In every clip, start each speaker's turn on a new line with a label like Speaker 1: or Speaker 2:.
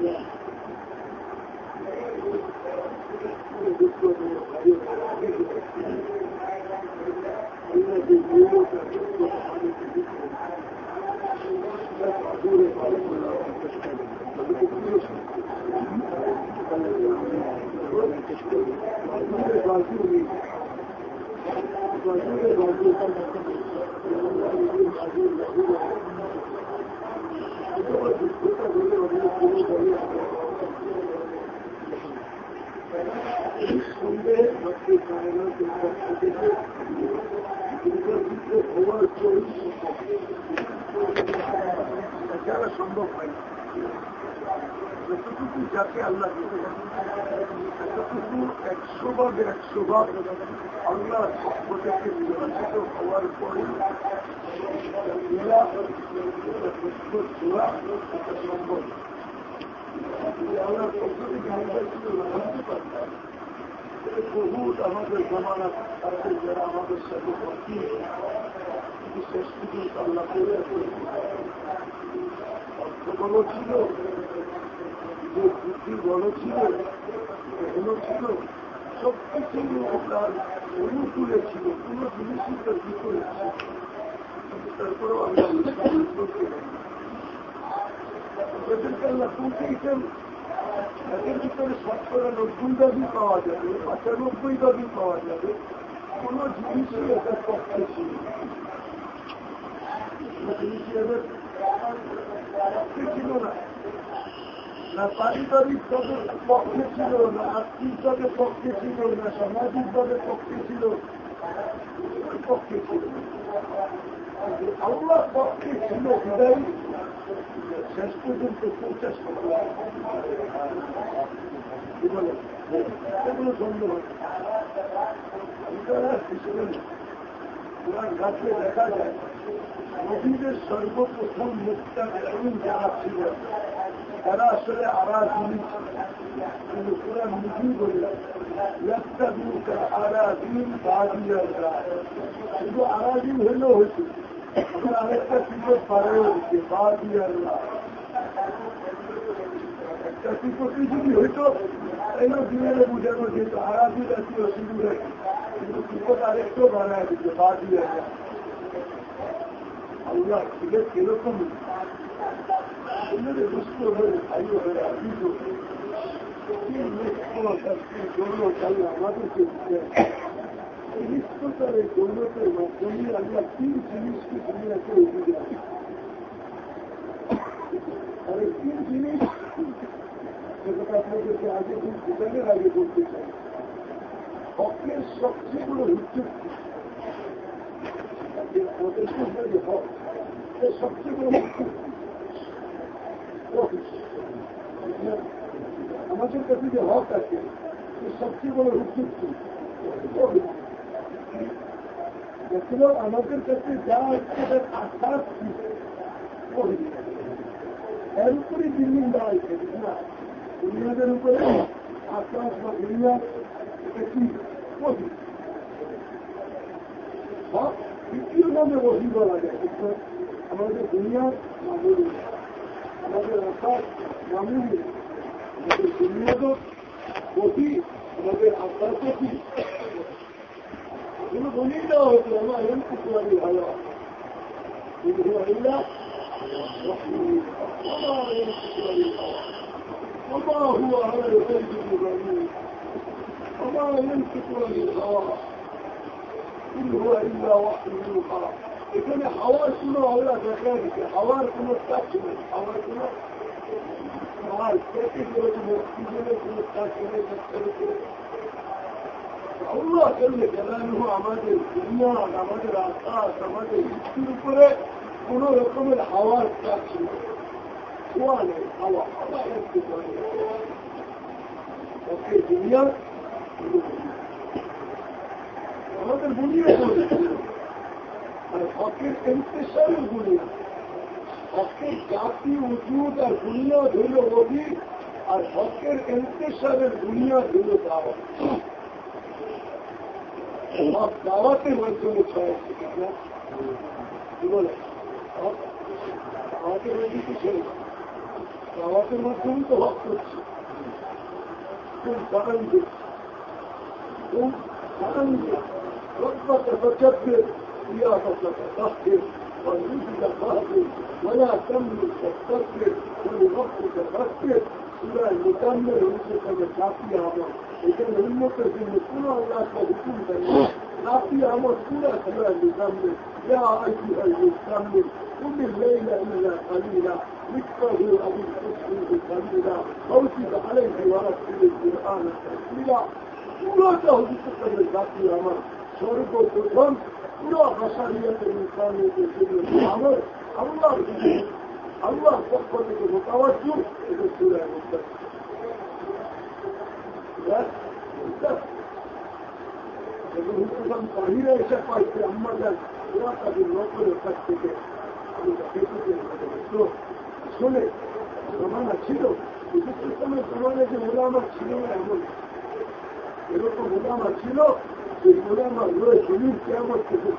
Speaker 1: Yeah. যারা সম্ভব হয় যতটুকু যাকে আল্লাহ এতটুকু একশো ভাগ একশো ভাগ আল্লাহ পক্ষ থেকে নির্বাচিত হওয়ার পরে সম্ভব আল্লাহর পক্ষ থেকে নির্বাচিত বহুত আমাদের জমানা আছে যারা আমাদের সাথে ভর্তি শেষ পর্যন্ত আল্লাহ করে অর্থ বলো ছিল বুদ্ধি বলো ছিল এগুলো ছিল সব কিছু তার অনুকূলে ছিল কোন জিনিসই তার বিপরীত ছিল তারপরেও আমরা তাদেরকে আল্লাহ পৌঁছেছেন এটার পক্ষে ছিল না না পারিবারিক পদের পক্ষে ছিল না সামাজিক পদের পক্ষে ছিল পক্ষে ছিল আল্লাহ পক্ষে ছিল শেষ পর্যন্ত এগুলো তোমার গাছে দেখা যায় নদীদের সর্বপ্রথম মুক্তা এমন যারা ছিল, তারা আসলে আরা কিন্তু পুরা নিজেই বলে একটা দিন আরা দিন বাদিয়ারা শুধু আরা দিন হইলেও হয়েছে। আরেকটা সুযোগ পারেও হচ্ছে বাদিয়ারা একটা সুযোগই যদি হইতো এগুলো দিনের বুঝানো যেত আরা দিন আছে অসুবিধা আছে কিন্তু সুযোগ আরেকটাও বাড়ায় দিচ্ছে বাদিয়ারা আল্লাহ ছিল কিরকম এগুলো বুঝতে হবে ভাই হয়ে আমি আমাদেরকে মাধ্যমে আল্লাহ তিন জিনিসকে দুনিয়াকে তিন জিনিস যেটা আপনাদেরকে আগে আগে বলতে চাই হকের সবচেয়ে বড় আমাদের যে হক সবচেয়ে বড় আমাদের কাছে যে হক আছে সবচেয়ে বড় উদ্যোগ দেখল আমাদের কাছে যা হচ্ছে আশ্বাস এর উপরে বিল্ডিং দেওয়া হয়েছে না? দুনিয়াদের উপরে আশ্বাস বা কি? হক দ্বিতীয় নামে বলা যায় আমাদের দুনিয়ার মামুলি। আমাদের আশার মামুলি। আমাদের আমাদের يقول إلا وهو ما ينقص من الهواء إن هو إلا وحي وما ينقص من الهواء وما هو على الفرد الغني وما ينقص من الهواء إن هو إلا وحي يوحى. إذن حواسنا ولا تخارج حواسنا استقبل حواسنا حواسنا كيف يجب أن يكون هناك مستقبل আমাদের দুনিয়া, আমাদের আকাশ, আমাদের উপরে কোন রকমের হাওয়ার নেই, হাওয়া হাওয়া দুনিয়া আমাদের বুঝিয়ে আর হকের ইন্তেসারের দুনিয়া হকের জাতি উজুদ আর দুনিয়া ধরল রবি আর হকের ইন্তেসারের দুনিয়া ধরল দাওয়া দাওয়াতের মাধ্যমে ছয় কি বলে দাওয়াতের মাধ্যমে কিছু দাওয়াতের মাধ্যমে তো হক করছে খুব বাগান দিচ্ছে খুব বাগান দিচ্ছে ربك فكبر سياقك فطهر والرزق فاهدر ولا تمن تستكبر ولربك فكر سورة المكمل ونسك الكافي लेकिन उनमें से जिनमें पूरा अल्लाह का हुक्म करना काफी अमर पूरा खड़ा निजाम में या ऐसी है निजाम में उन्हें ले लिया खालीला लिखकर हुए अभी कुछ खालीला और उसी बहाने दीवारा पूरे कुरान तस्वीरा पूरा का हुक्म करने काफी अमर स्वर्ग को प्रथम पूरा बसारियत इंसानियत के लिए अमर अल्लाह अल्लाह सब को मुतावजू सूर्य मुस्तक করতে বাহিরে এসে পাইছে আম্মা যান ওরা তাদের নকলের কাছ থেকে আমি তো শুনে জমানা ছিল সময় জমানে যে ওলামা ছিল না এমন এরকম ওলামা ছিল যে ওলামা রয়ে জমির কেমন থেকে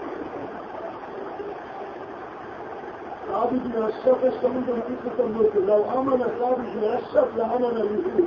Speaker 1: ثابت بن أشرف الشمس حقيقة الملك لو آمن ثابت بن أشرف لآمن اليهود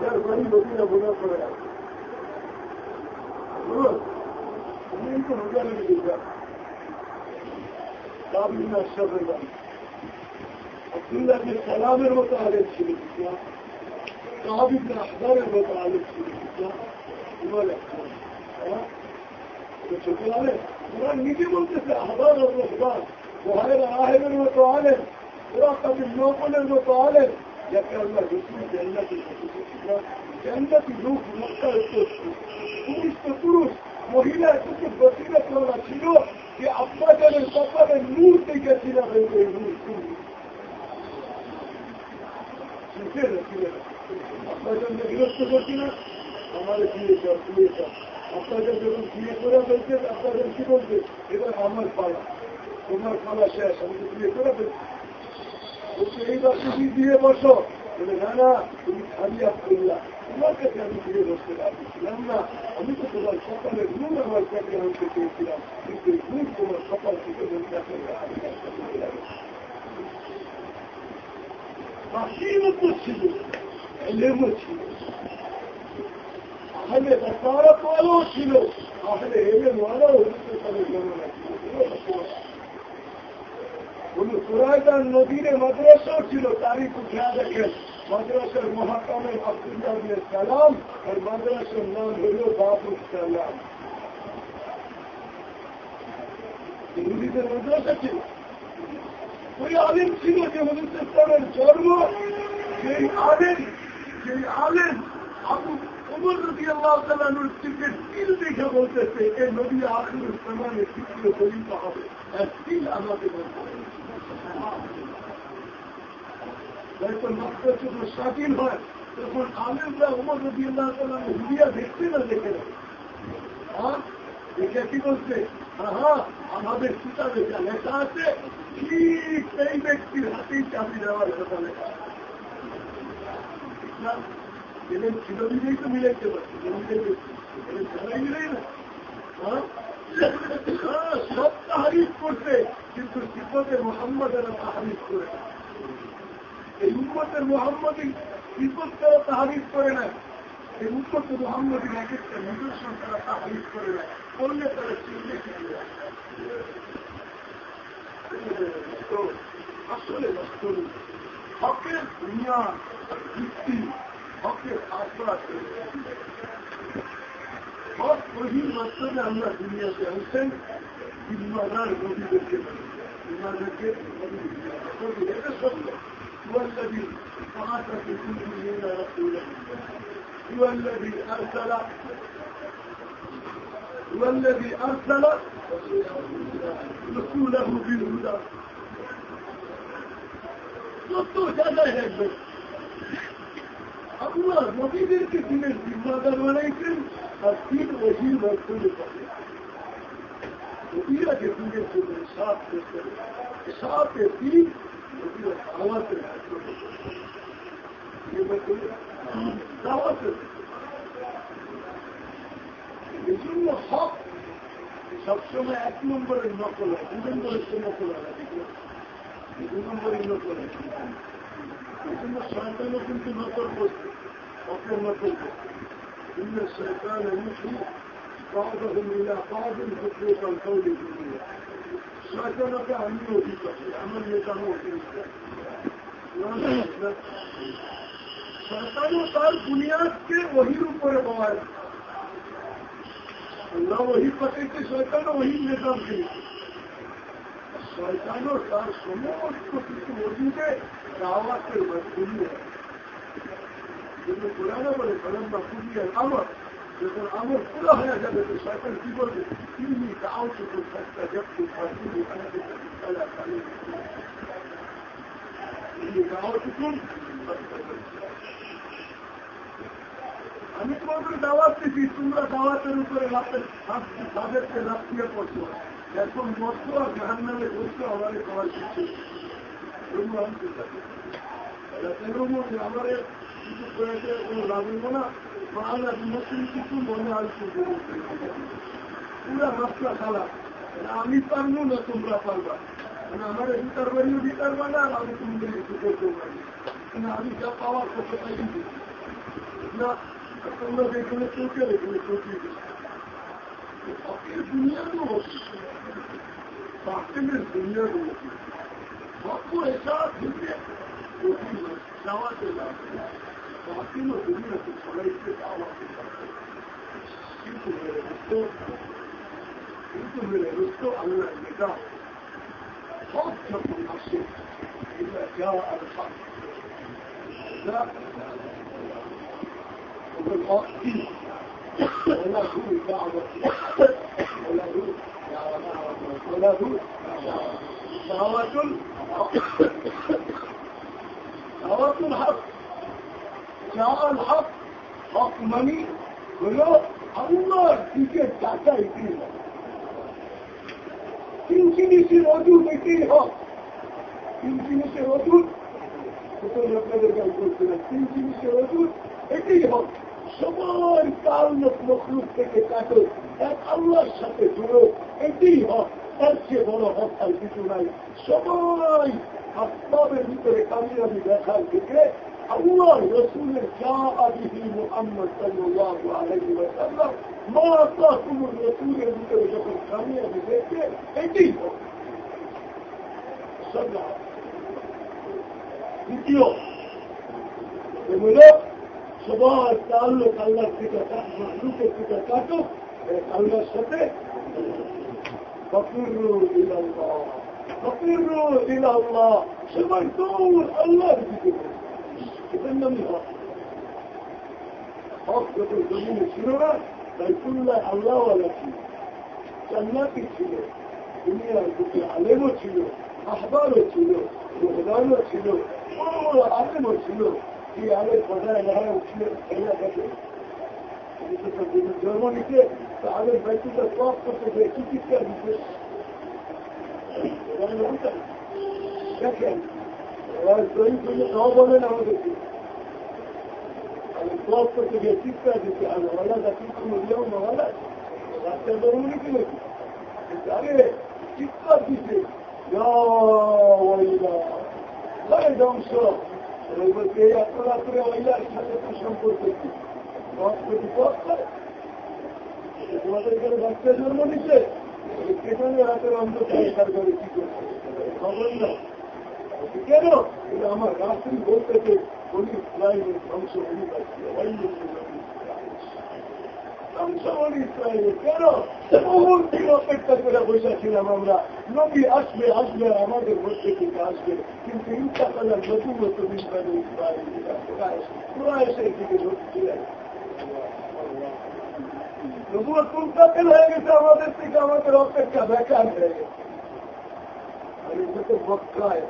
Speaker 1: যার বাড়ি মদিনা বোনা করে আছে আমি তো মজা লেগে দিয়েছিলাম কাব ইবনে আশরাফের বাড়ি আব্দুল্লাহ বিন সালামের মতো আলেম ছিল কাহাব ইবনে আহবারের মতো আলেম ছিল বলে ছোট আলেম ওরা নিজে বলতেছে আহবার আর রহমান ওহারের আহেমের মতো আলেম ওরা তাদের নকলের মতো আলেম যাকে আল্লাহ রসুল জান্নাতি জান্নাতি লোক মক্কার পুরুষ তো পুরুষ মহিলা একটু বসিরা করা ছিল যে আব্বাজানের কপালে নূর দেখেছিলাম এই নূর আপনাদের বিরক্ত করছি না আমার বিয়ে কর বিয়ে কর আপনাদের যখন বিয়ে করে ফেলছে আপনাদের কি বলছে এবার আমার পালা তোমার পালা শেষ আমি তো বিয়ে করে ফেলছি বলছে এইবার তুমি দিয়ে বসো বলে না না তুমি খালি করলা তোমার কাছে আমি বিয়ে বসতে পারছিলাম না আমি তো তোমার সকালের গুণ আমার কাছে আনতে চেয়েছিলাম কিন্তু এই তোমার সকাল থেকে বাসিমত ছিল এলেমও নদীরে মাদ্রাসাও ছিল তারিখ উঠে দেখেন মাদ্রাসার মহাকামের আব্দুল্লাহ সালাম আর মাদ্রাসার নাম হল বাবুল সালাম ইহুদিদের মাদ্রাসা ছিল ওই আলেম ছিল যে হলুদের জন্ম, সেই আলেম সেই আলেম আবু উমর নদী আল্লাহ তালানুর থেকে তিল দেখে বলতেছে, এ নদী আখির ইসলামের তৃতীয় খলিফা হবে এক তিল আমাদের যখন মাত্র শুধু স্বাধীন হয়, তখন আলেমরা উমর নদী আল্লাহ তালান হুদিয়া দেখতে না দেখে না। দেখে কি বলছে? হ্যাঁ আমাদের কিতাবে যা লেখা আছে ঠিক সেই ব্যক্তির হাতেই সব তাহারিফ করছে কিন্তু সিপতে মোহাম্মদ এরা তাহারিফ করে না এই উন্মতের মোহাম্মদী বিপদ তারা তাহারিফ করে না এই উন্মত মোহাম্মদী এক একটা নিদর্শন তারা তাহারিফ করে না করলে তারা চিনতে Asole asole. Fakir dünya gitti. Fakir akırat. Bak vahim masada Allah dünyası. Yani sen bilmalar vadi bekir. Bilmalar bekir. Vadi bekir. هو الذي بعث في كل من رسولا هو الذي أرسل هو الذي أرسل رسوله بالهدى صوته جاده يا Allah Nabi'dir ki dinin zimmadan öyleysin, hakkın vehil merkulü kalıyor. Nabi'yle de dinin sözü hesap gösterir. Hesap ettiği Nabi'yle davat eder. Dinin merkulü davat eder. Bizimle hak সবসময় এক নম্বরের নকল হয় দু নম্বরের তো নকল হয় দু নম্বরের নকল হয় এই জন্য শয়তানও কিন্তু নকল করছে হকের নকল করছে إن الشيطان يوحي بعضهم إلى بعض زخرف القول بالله শয়তানকে আমি অধিক আছি আমার নেতানো অধিক শয়তানও তার বুনিয়াদকে ওহির উপরে পাওয়ায় আল্লাহ ওহি পাঠাইতে শয়তানও ওহি নেতাম দিয়েছে শয়তানও তার সমস্ত কিছু অধীনে দাওয়াতের মাধ্যমে কিন্তু কোরআনে বলে ফলম্বা পুজিয়ার আমর যখন আমর পুরো হয়ে যাবে তো শয়তান কি বলবে তিনি দাও চুকু সস্তা জবকু ফাঁসিনি দাও চুকুন আমি তোমাদের দাওয়াত দিচ্ছি তোমরা দাওয়াতের উপরে তাদেরকে রাত্রিয়ে পড়ছো। এখন মত আর জাহান নামে বসছো আমার খাওয়ার কিছু না। আমি পারব না, তোমরা পারবা। মানে আমার ভিতর বাড়িও ভিতর বানা আর আমি তোমাদের মানে আমি যা পাওয়ার কথা না তোমরা যেখানে চৌকে এখানে চৌকে হকের দুনিয়ারও বাতিলের দুনিয়ারও হক এসা থেকে দাওয়াতে বাতিল দুনিয়াতে সবাইকে দাওয়াতে কিন্তু মেরে বুঝতো কিন্তু মেরে বুঝতো আল্লাহ নেতা হক যখন আসে এটা যা আর হক الحق وله دعوة وله وله دعوة الحق دعوة الحق جاء الحق حق مني হলো আল্লাহর দিকে টাকাই দিল তিন জিনিসের অজুর এটাই হক তিন জিনিসের অজুর আপনাদের গাল করছিলাম তিন জিনিসের অজুর এটাই হক, সবার লোক মখলুক থেকে কাটো এক আল্লাহর সাথে জুড়ো এটাই হক তার চেয়ে বড় হক কিছু নাই। সবাই আসবাবের ভিতরে কামিয়াবি দেখার থেকে আল্লাহ রসুলের যা আবিহি মোহাম্মদ সাল্লাহ আলহি তাকুমুর রসুলের ভিতরে যখন কামিয়াবি দেখে এটাই হক। দ্বিতীয় সবার তাল্লুক আল্লাহর থেকে থেকে কাটুক আল্লাহর সাথে ছিল দুনিয়ার বুকে আলেমও ছিল আহবারও ছিল, রোহদানও ছিল বড় আলেমও ছিল। তুই আগে কোথায় দেখা। উঠলে খেলা দেখে জন্মনিতে তাদের ব্যক্তিটা সব করতেছে চিকিৎসা দিতে। দেখেন দৈনিক সব বলেন আমাদেরকে সব করতে গিয়ে চিকিৎসা দিতে, আর হলা দেখি কোনো নিয়ম হলা রাস্তা জন্মনি কি নাকি আগে চিকিৎসা দিতে। ধ্বংস। করে ওইলার সাথে তোমাদের এখানে বাচ্চার নিচ্ছে পেছনে রাতের কি করছে? কেন? আমার রাত্রি বলতে ধ্বংস হয়ে যাচ্ছে ধ্বংসবলি ইসরায়েলের কেন? বহু দিন অপেক্ষা করে বসেছিলাম আমরা। নবী আসবে আসবে, আমাদের মধ্যে থেকে আসবে। কিন্তু ইনশাআল্লাহ নতুন নতুন ইসরায়েল ইসরায়েল এসে ঢুকছিলেন আমাদের থেকে, আমাদের অপেক্ষা বেকার হয়ে গেছে। আর এটা তো বক্কায়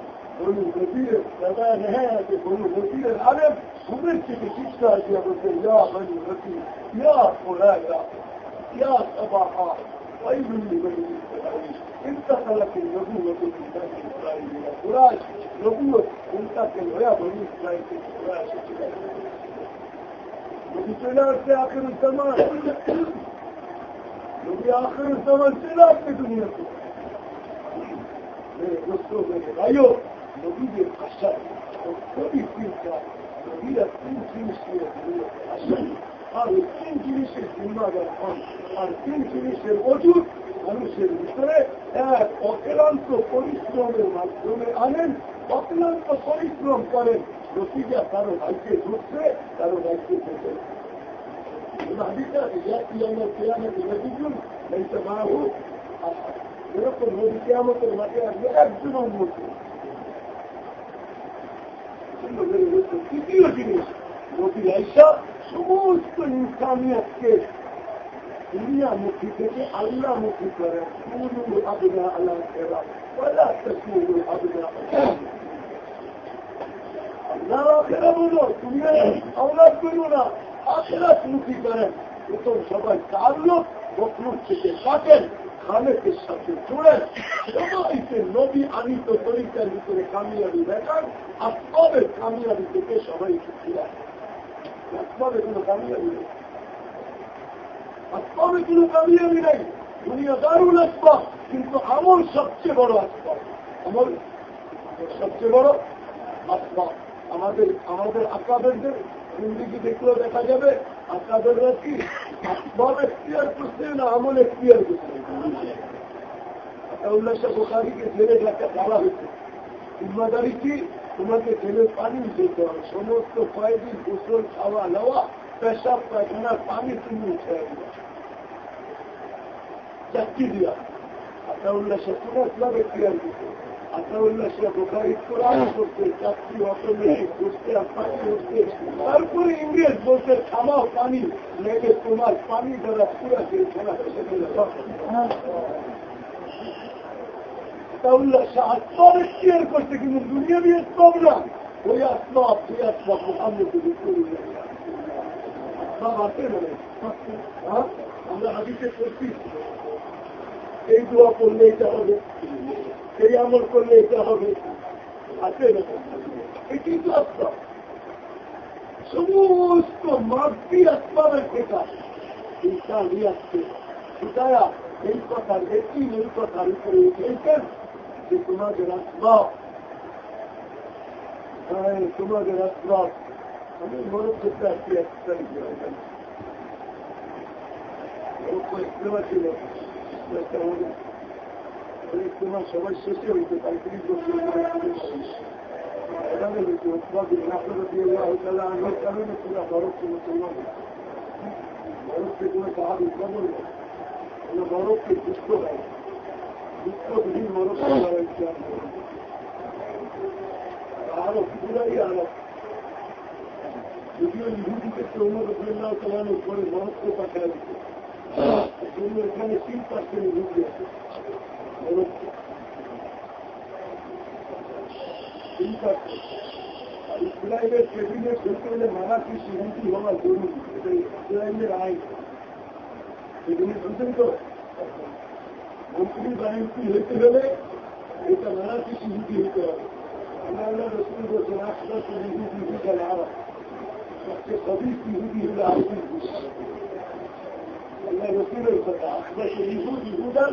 Speaker 1: ونوكتير فما نهاية ونوكتير العلم ومسك الشيشة يا بسي يا بني بسي يا خلايا يا صباحا طيب اللي بني إسرائيل انتقلت النبوة من بني إسرائيل إلى قراش نبوة انتقل يا بني إسرائيل إلى قراش وبسلال في آخر الزمان. وفي آخر الزمان سلال في دنيتك أيوه নবীদের ভাষা প্রত্যেকই চিন্তা নবীরা তিন জিনিস নিয়ে আসেন আর ওই তিন জিনিসের জিম্মাদার হন। আর তিন জিনিসের অজুত মানুষের ভিতরে এক অক্লান্ত পরিশ্রমের মাধ্যমে আনেন, অক্লান্ত পরিশ্রম করেন। নতিজা কারও ভাইকে ঢুকছে কারও ভাইকে ঢুকবে এরকম নদী কেয়ামতের মাঠে আসবে একজন উন্নত তৃতীয় জিনিস নদী আইসা সমস্ত ইনসানিয়তকে দুনিয়ামুখী থেকে আল্লাহমুখী করেন কুলু আল্লাহ আবনা আল্লাহ মুখী করেন সবাই চার লোক বকলুক থেকে কাটেন খালেকের সাথে জোড়েন সবাইকে নদী আনিত তরিকার ভিতরে কামিয়াবি দেখান আসবাবের কামিয়াবি থেকে সবাই শিখিলেন আসবাবে কোনো কামিয়াবি নেই? আসবাবে কোনো কামিয়াবি নেই? দুনিয়া দারুল আসবাব কিন্তু আমল সবচেয়ে বড় আসবাব আমল সবচেয়ে বড় আসবাব আমাদের আমাদের আকাবেরদের জিন্দিগি দেখলেও দেখা যাবে আকাবেররা কি আসবাব এখতিয়ার করছে না আমল এখতিয়ার করছে উল্লাসা বোখারিকে জেলে একটা বলা হয়েছে। জিম্মাদারি কি? তোমাকে জেলে পানি দিতে হবে। সমস্ত কয়েকদিন গোসল, খাওয়া নেওয়া পেশাব পায়খানার পানি তুমি উঠে চাকরি দিয়া। আতাউল্লাহ তোমার এখতিয়ার দিতে করতে চাকরি তারপরে ইংরেজ বলতে থামাও পানি লেগে তোমার পানি দ্বারা পুরা জেলখানা আতাউল্লাহ এখতিয়ার করছে কিন্তু দুনিয়া দিয়ে আসবাব না ওই আসবাব সেই মানে আমরা হাদিসে করছি এই দোয়া করলে এটা হবে। সেই আমল করলে এটা হবে। আছে এটি তো আসবাব সমস্ত মার্কি আসবাবের ঠেকা ইনসান আসছে। শিকায়া এই কথার একটি এই কথার উপরে উঠেছেন যে তোমাদের আসবাব হ্যাঁ তোমাদের আসবাব আমি মনে করতে আসছি এক তারিখ। ছিল ইস্তেমা সবাই শেষে হইতো পঁয়ত্রিশ বছর এখানে হইতো আপনারা দিয়ে দেওয়া হইতে আমার কারণে পুরা বরফ মুসলমান বরফকে কোনো সাহায্য উৎপাদন কোনো বরফকে দুঃখ হয় দুঃখবিহীন বরফ হয়েছে আরও পুরাই আরও যদিও ইহুদিকে চৌমর রবীন্দ্রনাথ চালানোর পরে বরফকে পাঠায় দিতে। এখানে তিন পার্সেন্ট ইহুদি আছে। বরফকে ইসরায়েলের কেবিনেট হতে হলে মারাঠি সিহুদি হওয়া জরুরি এটা ইসরায়েলের আইন কেবিনেট বুঝলেন তো মন্ত্রী বাহিনী হইতে হলে এটা মারাঠি সিহুদি হতে হবে আল্লাহ রসুল বলছেন আসলে ইহুদি বিশাল আরাম সবচেয়ে কবি ইহুদি হলো আরবি আল্লাহ রসুলের কথা আপনার ইহুদ ইহুদার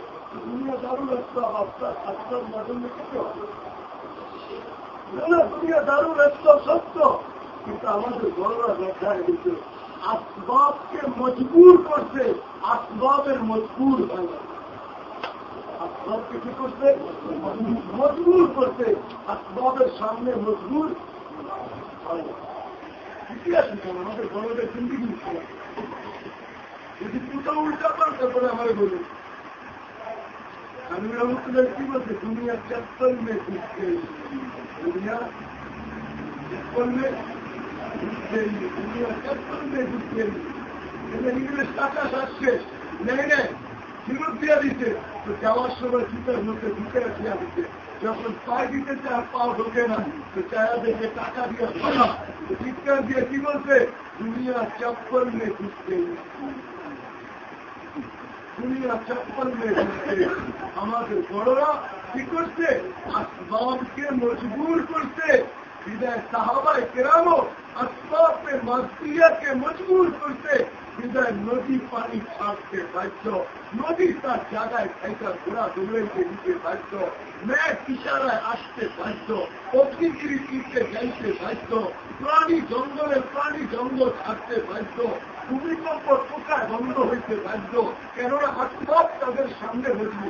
Speaker 1: না দুনিয়া দারুণ রাস্তা সত্য কিন্তু আমাদের বড়রা দেখায় দিতে আসবাবকে মজবুর করছে আসবাবের মজবুর হয় আসবাবকে কি করছে মজবুর করছে আসবাবের সামনে মজবুর আমাদের বড়দের জিন্দিগি যদি দুটো উল্টা পান তারপরে আমার বলুন আমি রহমতুল্লাহ কি বলছে? দুনিয়া চপ্পল মে ঘুরতে দুনিয়া চপ্পল মে দুনিয়া চপ্পল মে ঘুরতে ইংলিশ টাকা আসছে নেই নেই। ফেরত দিয়া দিতে। তো যাওয়ার সময় জুতার মধ্যে ঢুকে দিয়া দিতে যখন পায়ে দিতে চায়, পা ঢোকে না। তো চায়া দেখে টাকা দিয়ে ফলা চিৎকার দিয়ে কি বলছে? দুনিয়া চপ্পল মে ঘুরতে দুনিয়া চপ্পল আমাদের বড়রা কি করছে? আসবাবকে মজবুর করছে। হৃদয় সাহাবায় কেরামো আসবাবকে মাসিয়াকে মজবুর করছে। হৃদয় নদী পানি ছাড়তে বাধ্য। নদী তার জায়গায় খাইটা ঘোড়া দৌড়াইতে দিতে বাধ্য। ম্যাচ ইশারায় আসতে বাধ্য। অগ্নিগিরি তীরতে যাইতে বাধ্য। প্রাণী জঙ্গলে প্রাণী জঙ্গল ছাড়তে বাধ্য। ভূমিকম্প কোথায় বন্ধ হয়েছে রাজ্য কেননা হঠাৎ তাদের সামনে হয়েছে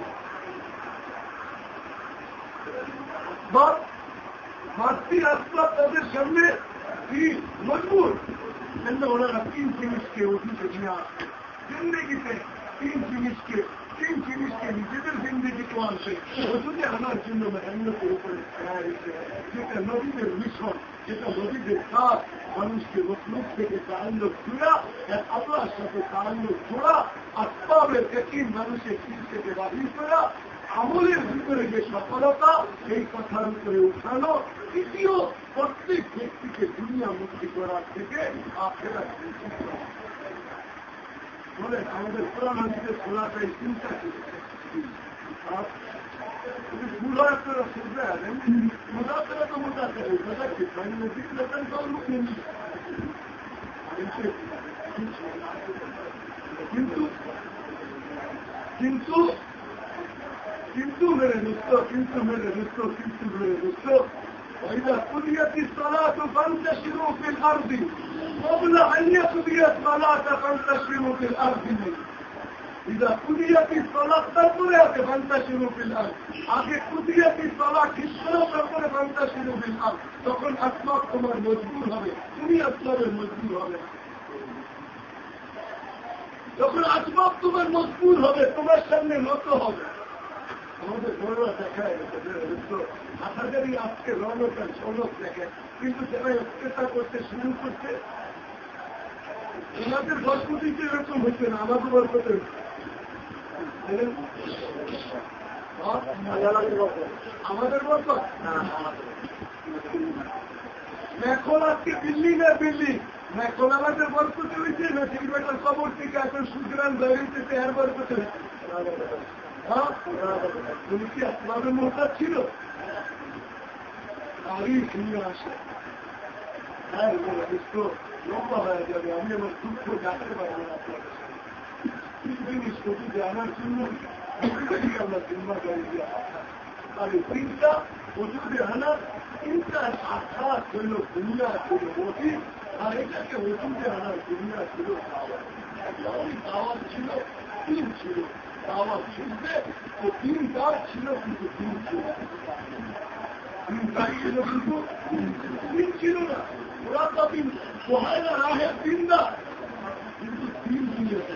Speaker 1: মাতৃ আসবাব তাদের সামনে মজবুর কেন ওনারা তিন জিনিসকে অফিসে নিয়ে আসবে জিন্দগিতে তিন জিনিসকে সেই জিনিসকে নিজেদের জিন্দিগিকে আনছে ও যদি আনার জন্য মেহনতের উপরে যেটা নদীদের মিশন যেটা নদীদের কাজ মানুষকে মতলুক থেকে তাল্লুক জুড়া এক আপনার সাথে তাল্লুক জোড়া তবে একই মানুষের চিন থেকে বাহির করা আমলের ভিতরে যে সফলতা সেই কথার উপরে উঠানো তৃতীয় প্রত্যেক ব্যক্তিকে দুনিয়া মুক্তি করার থেকে আপনারা বলেন আমাদের কোরআন হাদিসের খোলাটাই চিন্তা ভুল হয় আপনারা শুনতে আছেন মোটাতেরা তো মোটাতে মোটাকে নদীর লোকের তো মুখেন কিন্তু কিন্তু কিন্তু মেরে দুঃখ কিন্তু মেরে দুঃখ কিন্তু মেরে দুঃখ وإذا قضيت الصلاة فانتشروا في الأرض قبل أن يقضي الصلاة فانتشروا في الأرض إذا قضيت الصلاة تربرت فانتشروا في الأرض আগে قضيت الصلاة ঠিক করো তারপরে فانتشروا في الأرض তখন আসমাক তোমার মজবুর হবে তুমি আসমাবের মজবুর হবে যখন আসবাব তোমার মজবুর হবে তোমার সামনে নত হবে আমাদের বড়রা দেখায় হাজারি আজকে রণকার সনক দেখে, কিন্তু যারা অত্যাচার করতে শুরু করছে ওনাদের বরপতিতে এরকম হচ্ছে না, আমাদের বরপতি আমাদের বরপত আজকে দিল্লি না দিল্লি এখন আমাদের বরপতি হয়েছে না সিলভেটার খবর থেকে এখন সুতরাং বেরিয়েছে এর বরপতি তুমি কি আসবাবের মোটা ছিল আরই শুনে আসে হ্যাঁ লম্বা হয়ে যাবে আমি আমার দুঃখ ডাকতে পারব না জিনিস ওষুধে আনার জন্য আমরা জিম্মাদারি দিয়ে আর এই তিনটা ওষুধে আনার তিনটা শাখা ছিল দুনিয়া ছিল অতীত আর এটাকে ওষুধে আনার দুনিয়া ছিল দাওয়াত ছিল তিন ছিল দাওয়াত শুনতে তো তিন কাজ ছিল কিন্তু তিন ছিল। তিন কাজ ছিল কিন্তু তিন ছিল না। ওরা তো তিন পোহায় না রাহে তিন না কিন্তু তিন দুনিয়াতে।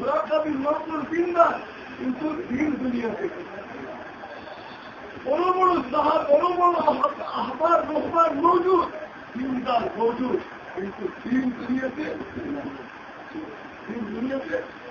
Speaker 1: ওরা কবি নতুন তিন না কিন্তু তিন দুনিয়াতে। বড় বড় সাহাব বড় বড় আহবার রহমান মৌজুদ। দিনদার মৌজুদ, কিন্তু তিন দুনিয়াতে। তিন দুনিয়াতে।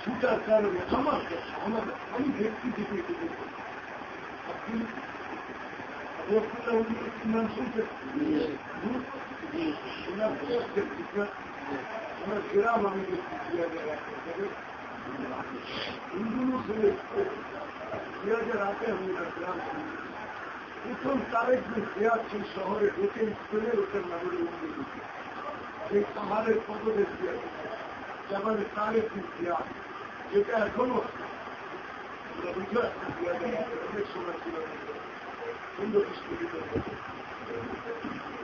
Speaker 1: ছুটার কারণে আমার আমি থেকে নাম প্রথম তারেক যে শহরে ঢুকে চলে ওঠেন নামের সেই পাহাড়ের পদদের পেঁয়াজ যেমন তারেক পেঁয়াজ যেটা এখনও অনেক সময় ছিল সুন্দর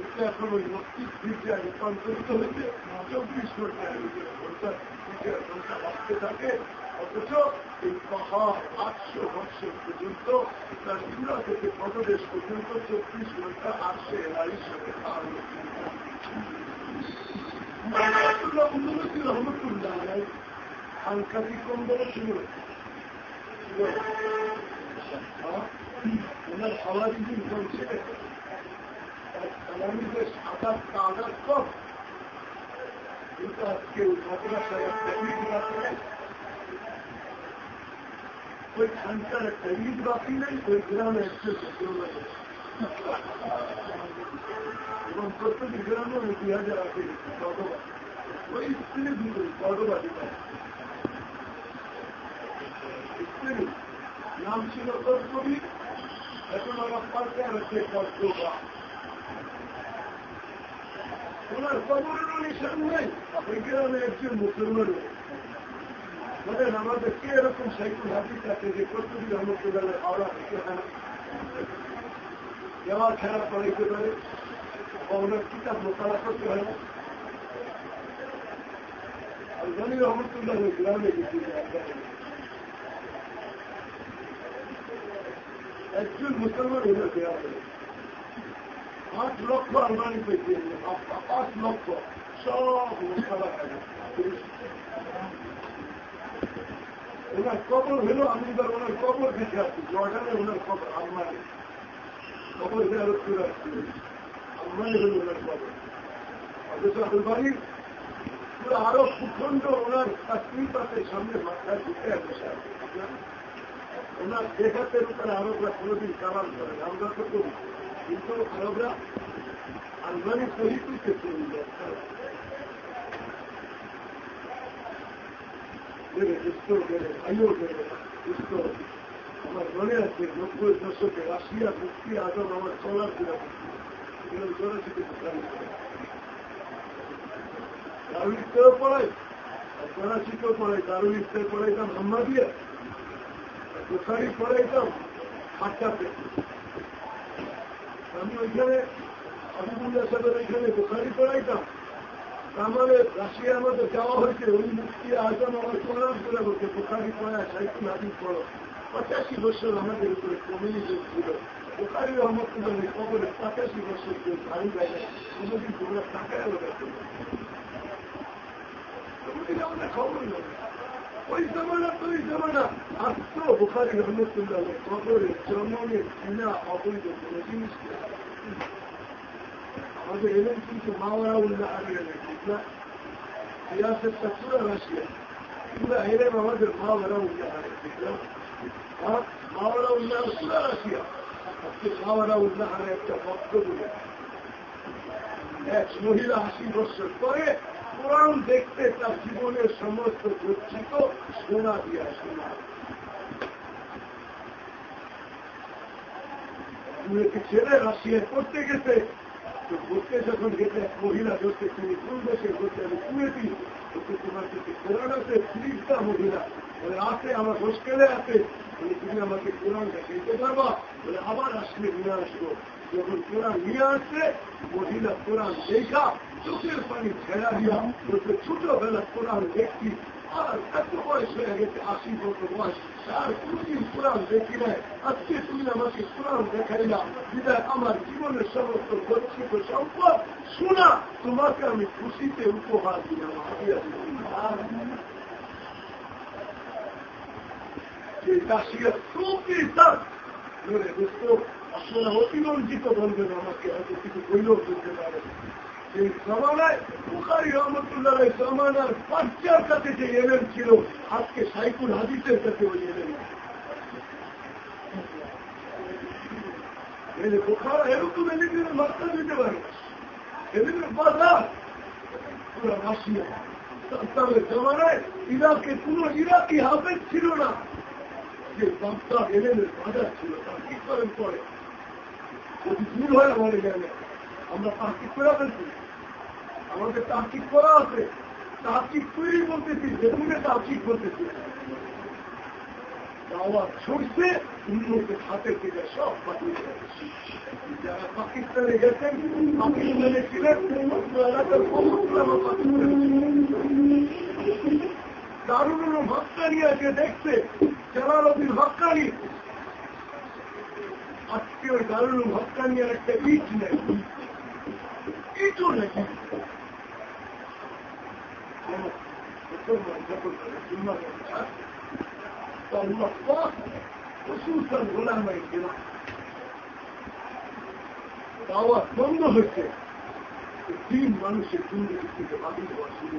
Speaker 1: এটা এখন ওই মস্তিষ্ক দিকে রূপান্তরিত হয়েছে। চব্বিশ ঘণ্টা ঘণ্টা বাঁচতে থাকে। অথচ এই পাহাড় আটশো বছর পর্যন্ত তার চূড়া থেকে পদদেশ পর্যন্ত চব্বিশ ঘণ্টা আসে এলাইয়ের সাথে ওই খানটার শরীর বাকি নেই ওই গ্রামে একটু এবং প্রত্যেক ওই দুই হাজার আছে ওই স্ত্রী দুটো বড়বাদী স্ত্রী নাম ছিল কর্কবি এখন আমার পাল্টে আছে কর্কবা ওনার কবরেরও নিশান নেই ওই গ্রামে একজন মুসলমান বলেন আমাদের কে এরকম সাইকুল হাতিস আছে যে কর্তব্য রহমতুল্লাহ হাওড়া থেকে দেওয়াল খেলা করাইতে পারে ওনার কিতাব মোতালা করতে রহমতুল্লাহ ওই গ্রামে একজন মুসলমান দেওয়া পাঁচ লক্ষ আলমানি পেয়েছে। পাঁচ লক্ষ। সব মোতালা ওনার কবর হলো আমি এবার ওনার কবর দেখে আসছি জর্ডানে ওনার কবর, আলমারি। আরও ভূখণ্ড ওনার চাকরি পাতে সামনে মাথায় ঢুকে বসে ওনার দেখাতের উপরে আরবরা কোনোদিন কালাম করে আমরা তো করি কিন্তু আরবরা আলমারি তৈরি করতে চলে বেড়ে ভাইও দুষ্ট আমার মনে আছে, নব্বই দশকে রাশিয়া, মুক্তি আজম আমার চলার ছিল এগুলো জোরাচিতে দারুলিতেও পড়াই জোরাচিতেও পড়াই দারুলিতে পড়াইতাম হাম্মাদিয়া গোসারি পড়াইতাম আটটাতে আমি ওইখানে আবুদুল্লাহ সাহেবের ওইখানে গোসারি পড়াইতাম। আমাদের রাশিয়ার মধ্যে যাওয়া হয়েছে, ওই মুক্তি আজম আমার প্রণাম করে বলছে বোখারি পড়া সাইকুল হাদিস পড়ো। পঁচাশি বছর আমাদের উপরে কমিউনিকেট ছিল বোখারি রহমতুল্লাহ কবরে পঁচাশি বছর কেউ ভারী বাইরে কোনোদিন তোমরা টাকায় ওটা আমাদের খবর নেই ওই জমানা তো ওই জমানা আসতো বোখারি রহমতুল্লাহ কবরে জমনে কিনা অবৈধ কোনো জিনিস আমাদের এলেন কিন্তু মাওয়ারা উল্লাহ হারিয়ে ঠিক না সিয়াসতটা পুরো রাশিয়া পুরো এলেন আমাদের মাওয়ারা উল্লাহ হারিয়ে ঠিক না মাওয়ারা একটা বক্তব্য এক মহিলা আশি বছর পরে কোরআন দেখতে তার জীবনের সমস্ত সোনা দিয়া সোনা ছেলে রাশিয়ায় করতে গেছে তো ঘুরতে যখন গেছে এক মহিলা ধরতে তুমি ভুল বসে ঘুরতে আমি কিন্তু তোমার কাছে কোরআন আছে মহিলা বলে আছে আমার হোস্টেলে আছে। বলে, তুমি আমাকে কোরআন দেখাইতে পারবা? বলে, আবার আসলে নিয়ে আসব। যখন কোরআন নিয়ে আসছে, মহিলা কোরআন দেখা, চোখের পানি ছেড়া দিয়া বলতে ছোটবেলা কোরআন দেখি, আর এত বয়স হয়ে গেছে, আশি বছর বয়স, আর কোনদিন কোরআন দেখি নাই। আজকে তুমি আমাকে কোরআন দেখাইলা, বিদায়, আমার জীবনের সমস্ত গচ্ছিত সম্পদ শোনা তোমাকে আমি খুশিতে উপহার দিলাম। তার হয়তো কিছু যে এলেন ছিল আজকে সাইকুল হাদিসের কাছে ওই এলেন বোখারা এরকম এলিমের মাত্রা দিতে পারে এলিমের বাজার রাশিয়া জমানায় ইরাকে কোন ইরাকি হাফেজ ছিল না যে বাচ্চা এলেমের বাজার ছিল তার কি করেন পরে যদি দূর হয় আমাদের জ্ঞানে আমরা তাহকিক করে ফেলছি আমাদের তাহকিক করা আছে তাহকিক তৈরি বলতেছি যেগুলো তাহকিক করতেছি দাওয়াত ছড়ছে উন্নতের হাতের দিকে সব পাঠিয়ে যারা পাকিস্তানে গেছেন পাকিস্তানে ছিলেন দারুণ হকানি আজকে দেখছে। জালালুদ্দিন হকানি আজকে ওই দারুণ হকানি আর একটা ইট নেই। ইটও দাওয়াত বন্ধ হচ্ছে তিন মানুষের জিন্দগি থেকে বাতিল হওয়া শুরু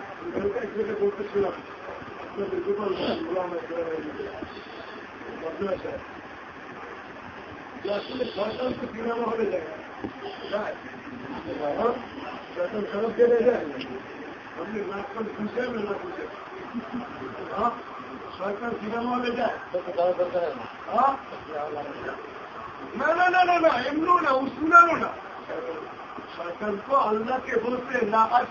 Speaker 1: বলতেছিলাম আসলে নাটক খুঁজে না খুঁজে না না না না না এমনও না উসুনারও না। তো আল্লাহকে বলতে না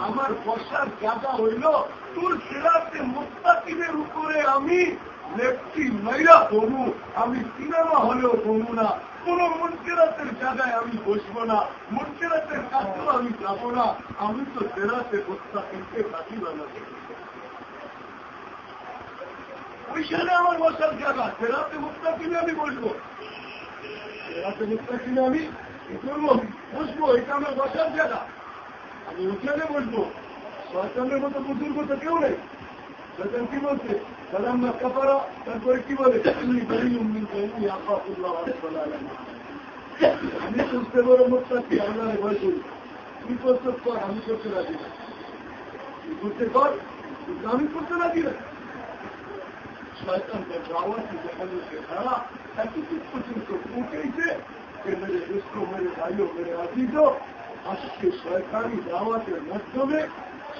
Speaker 1: আমার বসার জায়গা হইল তোর সিরাতে মুস্তাকিমের উপরে আমি লেপটি মাইরা বলু আমি সিনেমা হলেও বলু না কোন মন্দিরাতের জায়গায় আমি বসবো না মন্দিরাতের কাছেও আমি যাব না আমি তো সেরাতে মুস্তাকিমকে কাটি বানাতে ওইখানে আমার বসার জায়গা সেরাতে মুস্তাকিমে আমি বসবো সেরাতে মুস্তাকিমে আমি করব বসবো, এটা আমার বসার জায়গা। আমি ওইখানে বসবো। শয়তানের মতো বুজুর্গ তো কেউ নেই। শয়তান কি বলছে? সালাম না কাপারা তারপরে কি বলে? আমি বুঝতে পারো মোত্তাকি আল্লাহ ভয় করি। তুই করতে কর, আমি করতে রাজি না। করতে কর আমি করতে রাজি না। শয়তানকে দাওয়াতি যেখানে সেখানা এতটুক পর্যন্ত পৌঁছেছে যে মেরে দুষ্ট মেরে ভাইও মেরে আজিজ আজকে সরকারি দাওয়াতের মাধ্যমে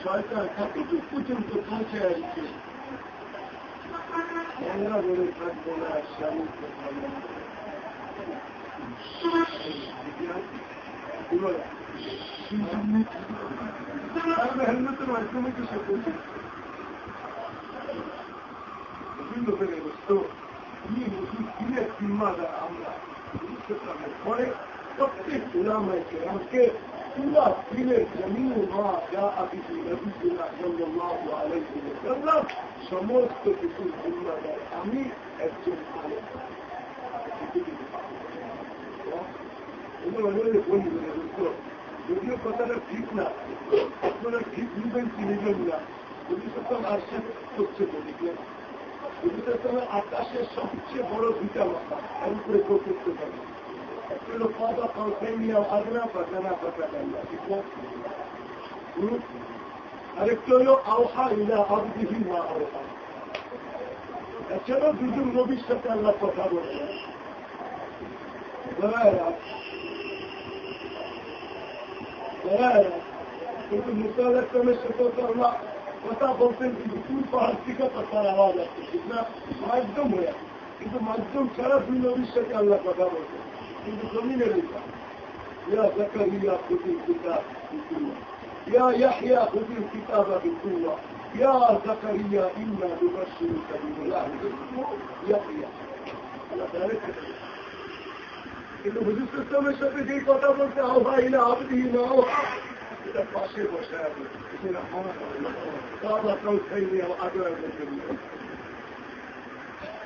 Speaker 1: সরকার এতটুক পর্যন্ত পৌঁছে আসছে আমরা বলে থাকব না স্বামী হেলমেটের মাধ্যমে কিছু করছি বিভিন্ন করে বসতো তিনি নতুন দিনের জিম্মাদার আমরা সমস্ত কিছু আমি একজন যদিও কথাটা ঠিক না আপনারা ঠিক নিবেন না যদি সত্তর করছে দুটো আকাশের সবচেয়ে বড় দুটা মাথা এমন করে করতে পারে পালসাইনিয়া আদরা পাতানা পাতানা ঠিক না? আরেকটা হলো আওহা ইলা আবদিহি মা আওহা এছাড়াও দুজন নবীর সাথে আল্লাহ কথা বলছেন কিন্তু মুসাল ইসলামের সাথে তো আমরা কথা বলতেন, কিন্তু তুই পাহাড় থেকে কথার আওয়াজ আছে ঠিক না? মাধ্যম হয়ে কিন্তু মাধ্যম ছাড়া দুই নবীর সাথে আল্লাহ কথা বলতেন। কিন্তু জমিনের এটা ইয়া জাকারিয়া খুদির কিতাব ইয়া ইয়াহিয়া খুদির কিতাবা বিকুল্লাহ ইয়া জাকারিয়া ইন্না বিবাশিরুকা বিল্লাহ ইয়াহিয়া আল্লাহ ডাইরেক্ট কিন্তু হুজুর ইসলামের সাথে যে কথা বলতে আহ্বা ইলা আবদি না এটা পাশে বসে আছে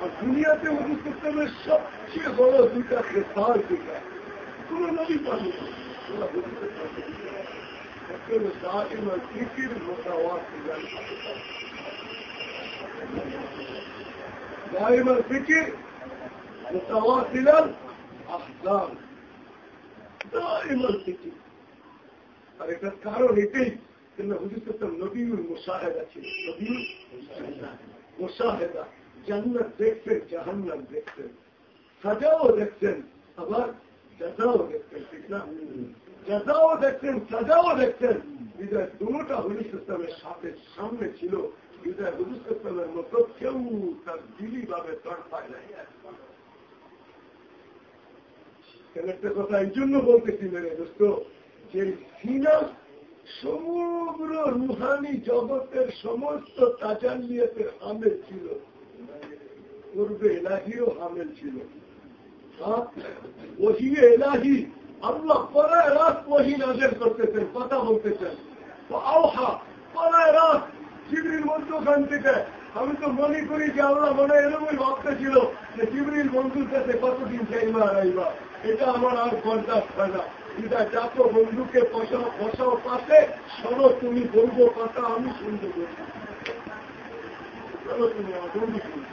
Speaker 1: আর দুনিয়াতে হুজুর ইসলামের সবচেয়ে বড় দুটা খেতার দুটা কোন নবী পাবে دائما الفكر متواصلا دائما الفكر متواصلا احزان دائما الفكر আর এটার কারণ এটাই কিন্তু হুজুর নবীর মোশাহেদা ছিল নবীর মোশাহেদা জান্নাত দেখছেন জাহান্নাম দেখছেন সাজাও দেখছেন, আবার সাজাও দেখছেন, ঠিক না? জাজাও দেখছেন, সাজাও দেখছেন। বিদায় দুটা হুজুর ইসলামের সাথে সামনে ছিল। বিদায় হুজুর ইসলামের মতো কেউ তার দিলি ভাবে তড়পায় নাই। একটা কথা এই জন্য বলতেছি মেরে দোস্ত, যে সিনা সমগ্র রুহানি জগতের সমস্ত তাজাল্লিয়তের হামেল ছিল। পূর্বে এলাহিও হামেল ছিল। ওহি এলাহি, আল্লাহ পরায় রাত ওহি নাজের করতেছেন, কথা বলতেছেন। আওহা, পরায় রাত জিবরির মধ্যখান থেকে, আমি তো মনে করি যে আল্লাহ মনে এরকমই ভাবতেছিল যে জিবরির বন্ধুর কাছে কতদিন চাইবা রাইবা এটা আমার আর বরদাস্ত হয় না। এটা যাতো বন্ধুকে বসাও বসাও পাশে, শোনো তুমি বলব কথা আমি শুনতে পারি তুমি আমার বন্ধু। শুনছো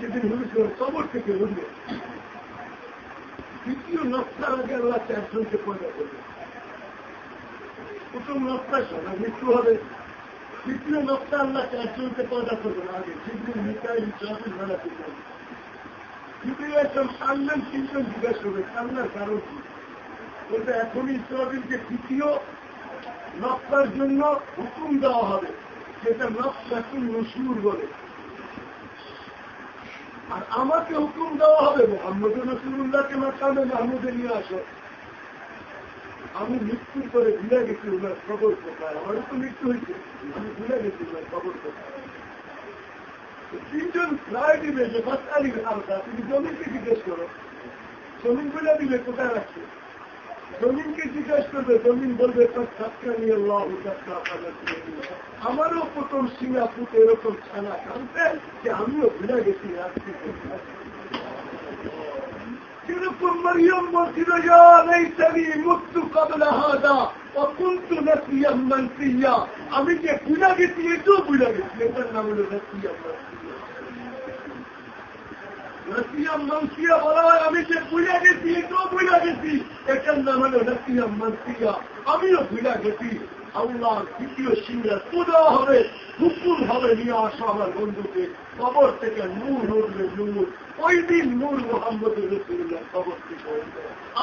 Speaker 1: যেদিন হুজুর কবর থেকে উঠবে দ্বিতীয় নকশার আগে আল্লাহ চারজনকে পয়দা করবে প্রথম নকশা সবাই মৃত্যু হবে। দ্বিতীয় নকশা আল্লাহ চারজনকে পয়দা করবে না আগে। জিবরুল মিসাইল ইসলামের মেলা করবেন জিবরুল একদম কান্নান তিনজন জিজ্ঞাসা করবে কান্নার কারণ কি? বলতে এখনই ইসলামিনকে দ্বিতীয় নকশার জন্য হুকুম দেওয়া হবে সেটা যেটা নকশাতুল নসুর বলে। আর আমাকে হুকুম দেওয়া হবে মোহাম্মদ রসুল্লাহকে মাকামে মাহমুদে নিয়ে আসো। আমি মৃত্যুর করে ভুলে গেছি ওনার খবর কোথায়। আমারও তো মৃত্যু হয়েছে। আমি ভুলে গেছি ওনার খবর কোথায়। তিনজন রায় দিবে যে বাচ্চালির হালকা তুমি জমিনকে জিজ্ঞেস করো। জমিন বলে দিবে, কোথায় রাখছে? জমিনকে জিজ্ঞেস করবে, জমিন বলবে আমারও প্রথম সিঙ্গাপুর এরকম ছানা কানতে যে আমিও ভুলে গেছি কীরকম মরিয়ম বলছিল মুক্তু কবলা হাদা। অকুন্ত নসিয়াম মন্ত্রিয়া। আমি যে ভুলে গেছি, এটাও ভুলে গেছি। এটার নাম হলো নসিয়াম নসিয়াম মন্ত্রিয়া বলা হয় আমি যে ভুলে গেছি, এটাও ভুলে গেছি। এটার নাম হলো নসিয়াম মন্ত্রিয়া। আমিও ভুলে গেছি। আল্লাহ দ্বিতীয় সিংহের পূজা হবে, হুকুম হবে নিয়ে আসা আমার বন্ধুকে। কবর থেকে নূর উঠবে, নূর। ওই দিন নূর মোহাম্মদ রসুল্লাহ কবর থেকে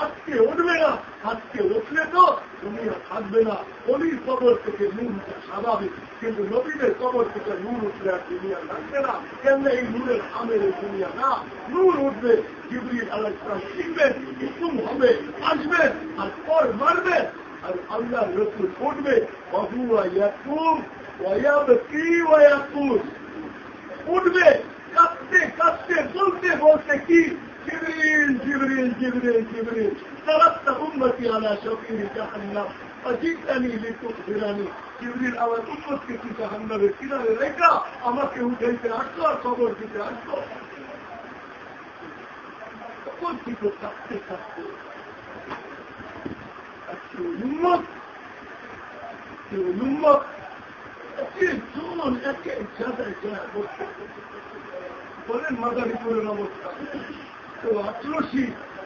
Speaker 1: আজকে উঠবে না, আজকে উঠলে তো দুনিয়া থাকবে না। অলির কবর থেকে নূর উঠে স্বাভাবিক, কিন্তু নবীদের কবর থেকে নূর উঠলে আর দুনিয়া থাকবে না। কেন এই নূরের আমের দুনিয়া না? নূর উঠবে, জিবরিল আলাইসলাম শিখবেন হুকুম হবে, আসবে, আর পর মারবে আর আল্লাহ রসুল ফুটবে অহুয়া ইয়াকুম ওয়াবকি উঠবে কাঁদতে কাঁদতে, বলতে বলতে কি? জিবরিল জিবরিল জিবরিল জিবরিল। সারাত্তা উম্মতি আলা শফিরি জাহান্নাম। অজিতানি লিতুকফিরানি জিবরিল, আমার উম্মতকে কি জাহান্নামের কিনারে রেখা, আমাকে উঠাইতে আসলো আর খবর দিতে আসলো তখন কি তো কাঁদতে কাঁদতে? উন্মত উন্মত একে জন একে জায়গায় যায় বলেন মাদারীপুরের অবস্থা কেউ আটরসি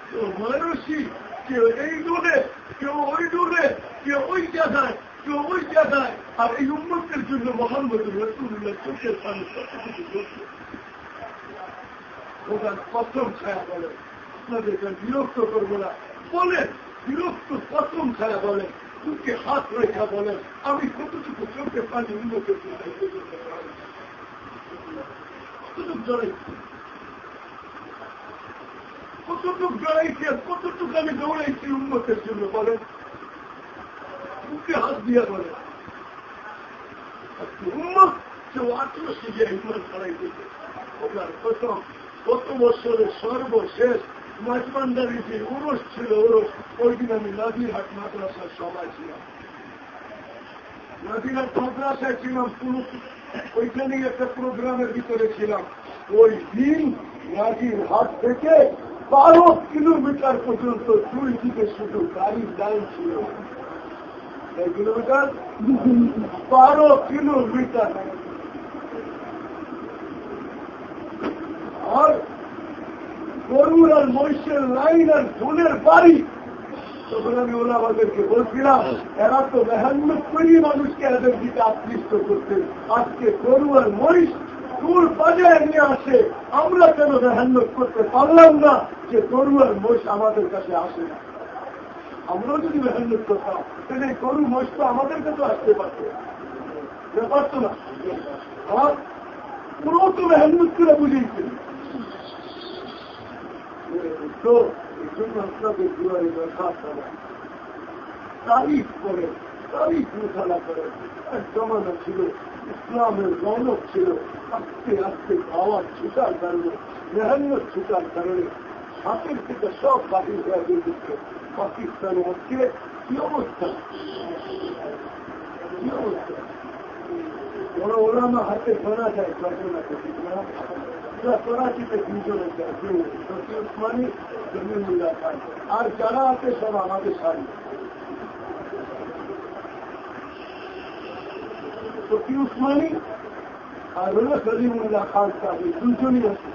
Speaker 1: কেউ ময়রসি কেউ এই দূরে কেউ ওই দূরে কেউ ওই জায়গায় কেউ ওই জায়গায় আর এই উন্মতের জন্য মোহাম্মদ রসুল্লাহ চোখের পানি কত কিছু করছে ওখান প্রথম ছায়া বলেন আপনাদের বিরক্ত করব না বলেন বিরক্ত প্রথম ছায়া বলেন, বুকে হাত রেখা বলেন, আমি কতটুকু চোখে পানি উন্নতের জন্য কতটুকু জড়াইছি? কতটুক আমি দৌড়াইছি উন্নতের জন্য বলেন? বুকে হাত দিয়া বলেন। উন্মত কেউ আত্মসী যে ওনার প্রথম কত বছরের সর্বশেষ মাঝবান্ডারি যে ছিল ওই দিন আমি মাদ্রাসার সবাই ছিলাম নাদিরহাট মাদ্রাসায় ছিলাম ওইখানেই একটা প্রোগ্রামের ভিতরে ছিলাম ওই দিন নাজির হাট থেকে বারো কিলোমিটার পর্যন্ত দুই দিকে শুধু গাড়ির লাইন ছিল কিলোমিটার বারো কিলোমিটার আর গরুর আর মহিষের লাইন আর ফুলের বাড়ি। তখন আমি ওলাবাদেরকে বলছিলাম, এরা তো মেহান্নত করি মানুষকে এদের দিকে আকৃষ্ট করতেন আজকে গরু আর মহিষ ফুল বাজায় নিয়ে আসে। আমরা কেন মেহান্নত করতে পারলাম না যে গরু আর মহিষ আমাদের কাছে আসে না? আমরাও যদি মেহান্নত করতাম, তাহলে গরু মহিষ তো আমাদের কাছে আসতে পারত। পারত না। পুরো তো মেহান্নত করে বুঝিয়েছে। তো তারিফ করে, তারিফ মোখালা করে এক জমানা ছিল, ইসলামের রৌনক ছিল, আস্তে আস্তে খাওয়ার ছুটার কারণে, মেহান্নত ছুটার কারণে হাতের থেকে সব বাতিল হয়ে দিচ্ছে পাকিস্তানে আজকে কি অবস্থা? কি অবস্থা? ওরা ওরামা হাতে ধরা যায় কল্পনা আর যারা আছে সব আমাদের সারি শফি উসমানী আর হল সলিমুল্লাহ খান সাহেব দুজনই আছে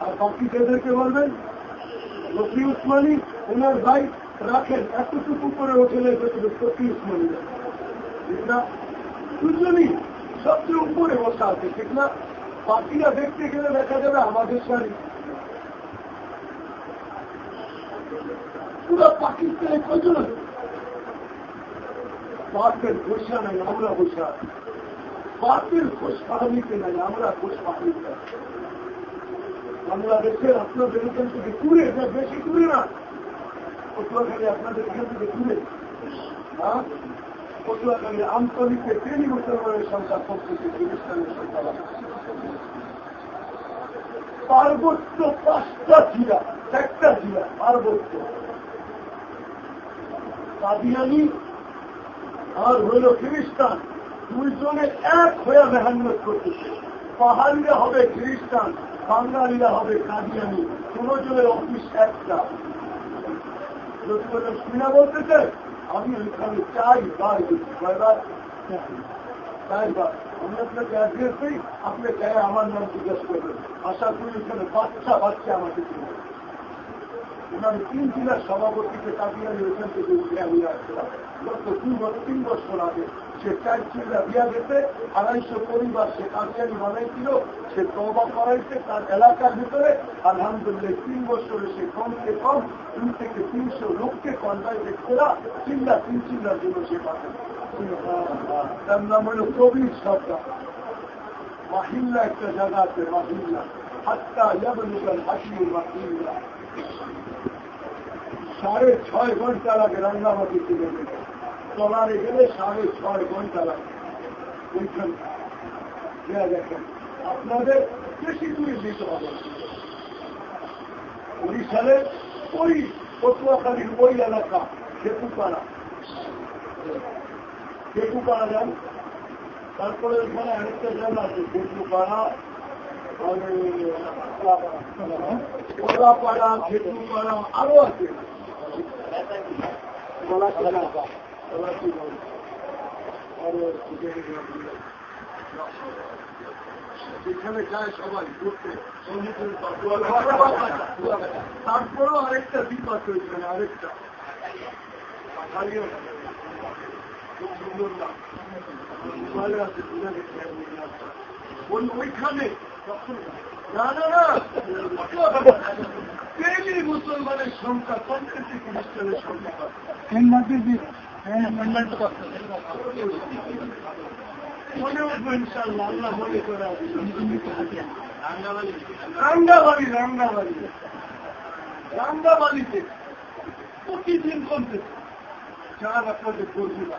Speaker 1: আর বাকি যাদেরকে বলবেন শফি উসমানী ওনার ভাই রাখেন এতটুকু করে হোটেলে শফি উসমানী দুজনই সবচেয়ে উপরে বসা আছে ঠিক না বাকিরা দেখতে গেলে দেখা যাবে আমাদের শাড়ি পুরো পাকিস্তানে কজন বাপের ঘোষা নাই, আমরা ঘোষা বাপের ঘোষ পাহাড়িতে নাই, আমরা ঘোষ পাহাড়িতে বাংলাদেশের আপনাদের এখান থেকে দূরে যা বেশি দূরে না, পটুয়াখালী আপনাদের এখান থেকে দূরে। হ্যাঁ পটুয়াখালী আন্তরিকে তিনি মুসলমানের সংখ্যা করতেছে হিন্দুস্তানের সংখ্যা পার্বত্য পাঁচটা জিরা একটা জিরা পার্বত্য। কাদিয়ানি আর হইল খ্রিস্টান, দুইজনে এক হয়ে মেহান্নত করতেছে। পাহাড়িরা হবে খ্রিস্টান, বাঙালিরা হবে কাদিয়ানি দুজনের অফিস একটা। শুনে বলতেছে, আমি ওইখানে চাই বার কয়বার আমার নাম করবেন। আশা করি ওখানে বাচ্চা বাচ্চা আমাকে ওনার তিন জেলার সভাপতিকে ওইখান থেকে উঠে আমি তিন বছর আগে সে চার গেছে আড়াইশো পরিবার সে কাকিয়ানি বানাইছিল, সে তবা করাইছে, তার এলাকার ভিতরে। আলহামদুলিল্লাহ, তিন বছরে সে কমকে কম দুই থেকে তিনশো লোককে কন্ট্রাক্ট করা চিল্লা তিন চিল্লার জন্য সে পাঠায় তার নাম হল কবির সরকার। মাহিল্লা একটা জায়গা আছে মাহিল্লা। হাত্তা ইয়াবলুকাল মাহিল্লা। সাড়ে ছয় ঘণ্টা লাগে রাঙ্গামাটি থেকে তলারে গেলে সাড়ে ছয় ঘণ্টা লাগে। ওইখানটা দেখেন আপনাদের বেশি দূরে যেতে হবে। বরিশালের ওই পটুয়াখালীর ওই এলাকা কেতুপাড়া কেতুপাড়া যান। তারপরে ওখানে আরেকটা জায়গা আছে ওলাপাড়া কেতুপাড়া আরও আছে। যেখানে যায় সবাই ঘুরতে। তারপরেও আরেকটা দ্বীপ আছে ওইখানে আরেকটা খুব সুন্দর না মোবাইলে আছে ওইখানে না না না মুসলমানের সংখ্যা পঞ্চাশটি খ্রিস্টানের সংখ্যা মনে উঠবো ইনশাল্লাহ আল্লাহ মনে করে রাঙ্গাবাড়ি রাঙ্গাবাড়ি রাঙ্গাবাড়িতে প্রতিদিন কমতেছে যার আপনাদের করবি না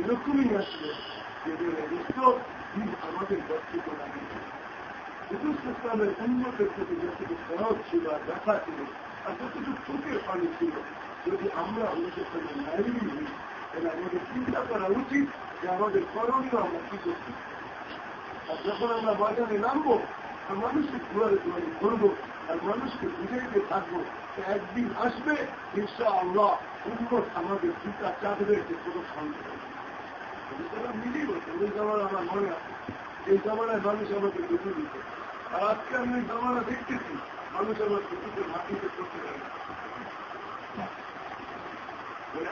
Speaker 1: এরকমই আসবে আমাদের বর্তিত লাগে হুজুর ইসলামের উন্নতের প্রতি যতটুকু খরচ ছিল আর দেখা ছিল আর যতটুকু চোখের পানি ছিল যদি আমরা হুজুর সঙ্গে নারী হই তাহলে আমাদের চিন্তা করা উচিত যে আমাদের করণীয় আমরা কি করছি আর যখন আমরা বাজারে নামবো আর মানুষকে ঘুরারে ঘুরারে ঘুরবো আর মানুষকে বুঝাইতে থাকব একদিন আসবে ঈর্ষা আল্লাহ উন্নত আমাদের চিন্তা চাঁদবে, যে কোনো জামার আমার মনে মানুষ মানুষ বুঝিতে মাটিতে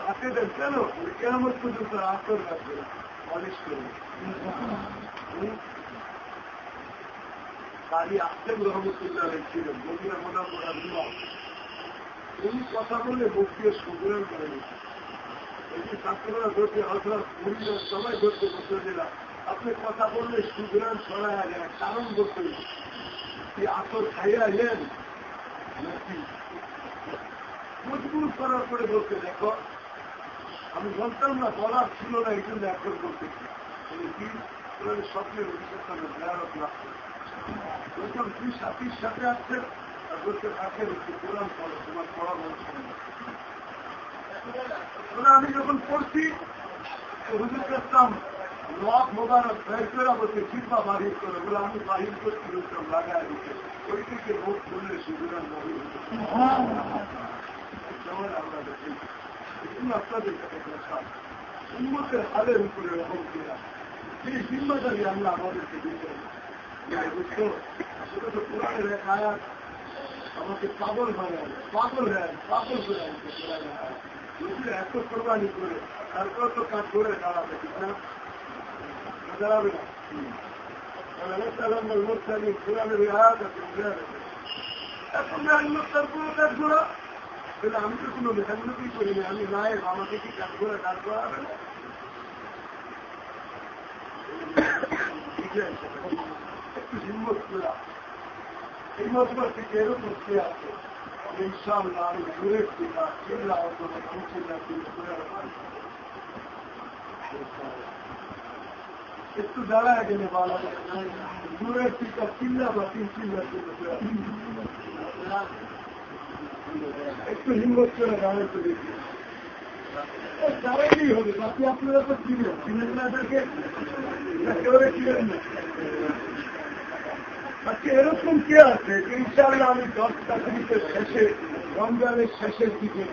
Speaker 1: হাতে দেন কেন? কেমন পর্যন্ত মালিশ করবে কারি রহমতুল্লাহ কথা সুগ্রহণ করে এই ছাত্ররা ধরতে সবাই ধরতে আপনি কথা বললে সুগ্রাম যায় কারণ বলতে আসর খাইয়া এলেন মজবুর করার পরে বলতে দেখো, আমি বলতাম না, বলার ছিল না, এই জন্য এখন বলতেছি। স্বপ্নের অভিজ্ঞতা সাথে আমি যখন পড়ছি হুজুর করতাম লক মোবারক বের করে বলছে চিন্তা বাহির করে। বলে আমি বাহির করতে হইতাম লাগায় দিতে। ওই থেকে ভোট করলে সুবিধার নবী আপনাদের কাছে উন্মতের হালের উপরে রকম কিনা। সেই জিম্মাদারি আমরা আমাদেরকে দিতে আমাকে পাগল বানায় পাগল হ্যাঁ পাগল করে আনতে কোরআনের আয়াত এত কোরবানি করে তারপর তো কাজ করে দাঁড়াবে না না আমি তো কোনো মেধান্নতি করিনি আমি নায়েব আমাকে কি কাজ করে কাজ করা হবে না করা এই মজবার থেকে এরকম কে আছে আমি চিল্লা একটু দাঁড়ায় গেলে ভালো টিকা চিল্লা বা তিন চিল্লা একটু হিম্মত করে দাঁড়াতে দেখি। দাঁড়াইলেই হবে, বাকি আপনারা তো চিনেন। চিনেন না একেবারে চিনেন না। আজকে এরকম কে আছে? ইনশাল্লাহ আমি দশ তারিখের শেষে, রমজানের শেষের দিকে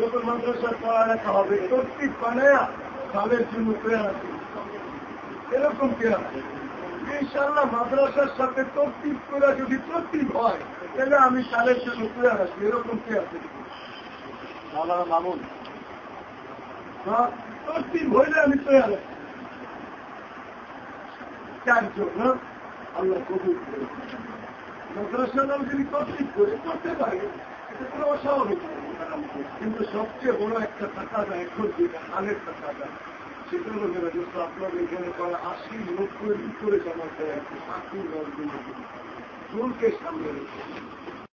Speaker 1: যখন মাদ্রাসার পড়ালেখা হবে প্রত্যেক বানায়া সালের জন্য আছে। এরকম কে আছে? ইনশাল্লাহ মাদ্রাসার সাথে তরতিব করে যদি তরতিব হয়, তাহলে আমি তাদের জন্য তৈরি আছি। এরকম কে আছে?
Speaker 2: মাওলানা মামুন।
Speaker 1: তরতিব হইলে আমি তৈরি আছি। চারজন হ্যাঁ? আল্লাহ কবুল করে মাদ্রাসা নাম যদি তরতিব করে, করতে পারে। এটা কোনো অস্বাভাবিক কিন্তু সবচেয়ে বড় একটা টাকাটা এখন যেটা, হালের টাকাটা সেটা হলো যেটা আপনার এখানে করা আশি নব্বই করে জমা দেয় ষাট জনকে সামনে রেখে